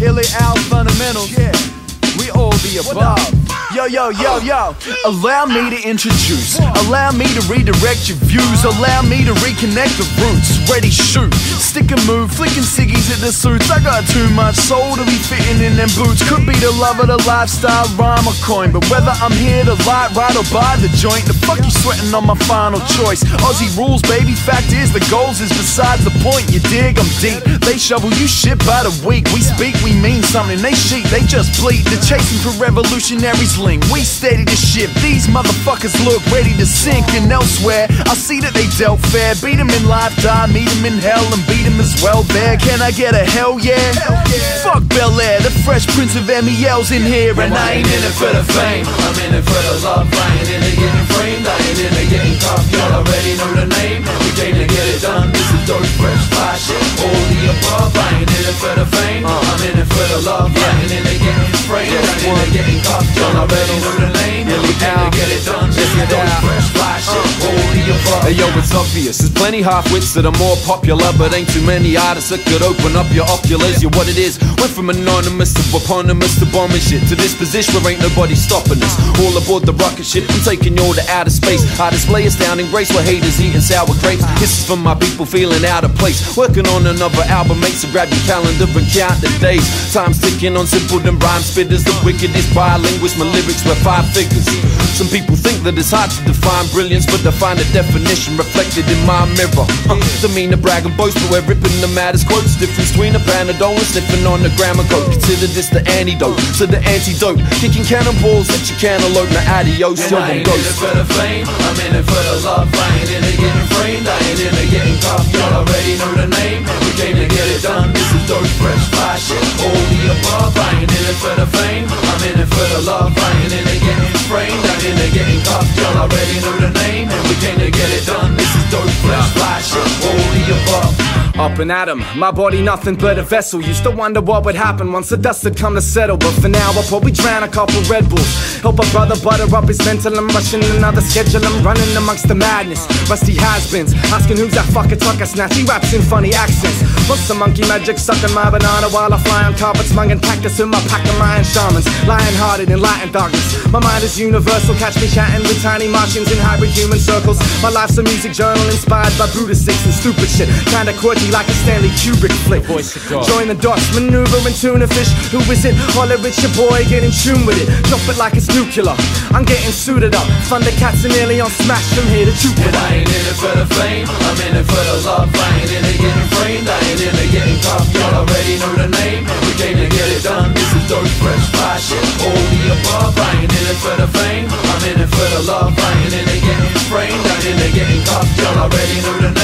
Illy Al fundamentals. Yeah we all the above. Yo, yo, yo, yo. Allow me to introduce. Allow me to redirect your views. Allow me to reconnect the roots. Ready, shoot. Stick and move. Flicking ciggies at the suits. I got too much soul to be fitting in them boots. Could be the love of the lifestyle, rhyme or coin. But whether I'm here to light, ride, or buy the joint, the fuck you sweating on my final choice. Aussie rules, baby. Fact is, the goals is besides the point. You dig, I'm deep. They shovel you shit by the week. We speak, we mean something. They cheat, they just bleed. They're chasing for revolutionaries link. We steady to ship. These motherfuckers look ready to sink. And elsewhere, I see that they dealt fair. Beat them in life, die, meet them in hell, and beat them as well there. Can I get a hell yeah? Fuck Bel Air, the fresh prince of MEL's in here, and I ain't in it for the fame. I'm in it for the love, I in it getting framed, I ain't in it getting copped, y'all already know the name. We came to get it done, this is dope, fresh, fly shit, all the above. I ain't in it for the already know. We to get it done, this is dope, fresh, fly shit. It's obvious. There's plenty half-wits that are more popular, but ain't too many artists that could open up your oculars. You're what it is. Went from anonymous to eponymous to bombing shit to this position where ain't nobody stopping us. All aboard the rocket ship, I'm taking you all to outer space. I display astounding grace where haters eating sour grapes. This is for my people feeling out of place. Working on another album, mate, so grab your calendar and count the days. Time's ticking on simple and rhyme spitters. The wickedest bilinguist, my lyrics were five figures. Some people think that it's hard to define brilliance, but I find a definition reflected in my mirror. Uh, don't mean to brag and boast, but we're ripping the maddest quotes. Difference between a Panadol and sniffing on the grammar code. Consider this the antidote to the antidote. Kicking cannonballs at your cantaloupe. Now adios, yo, I I'm ain't in it for the fame, I'm in it for the love. I ain't in it getting framed, I ain't in it getting copped. Y'all already know the name. We came to get it done. This is dope, fresh, fly shit, all the above. Up and at 'em, my body nothing but a vessel. Used to wonder what would happen once the dust had come to settle. But for now, I'll probably drown a couple Red Bulls. Help a brother butter up his mental. I'm rushing another schedule. I'm running amongst the madness. Rusty has-beens asking who's that fucker tucker snatch. He raps in funny accents. What's the monkey magic sucking my banana while I fly on carpets, munging cactus in my pack of Mayan shamans. Lion-hearted in light and darkness. My mind is universal. Catch me chatting with tiny Martians in hybrid human circles. My life's a music journal inspired by Brutus six and stupid shit. Kinda quirky me like a Stanley Kubrick flick. Join the dots, maneuver and tuna fish. Who is it? Holler it's your boy, get in tune with it. Drop it like it's nuclear. I'm getting suited up. Thundercats and nearly on smash from here to Jupiter. I ain't in it for the fame, I'm in it for the love. I ain't in it getting framed, I ain't in it getting caught. Y'all already know the name. We came to get it done. This is dirt fresh fly shit. All the above. I ain't in it for the fame, I'm in it for the love. I ain't in it getting framed, I ain't in it getting caught. Y'all already know the name.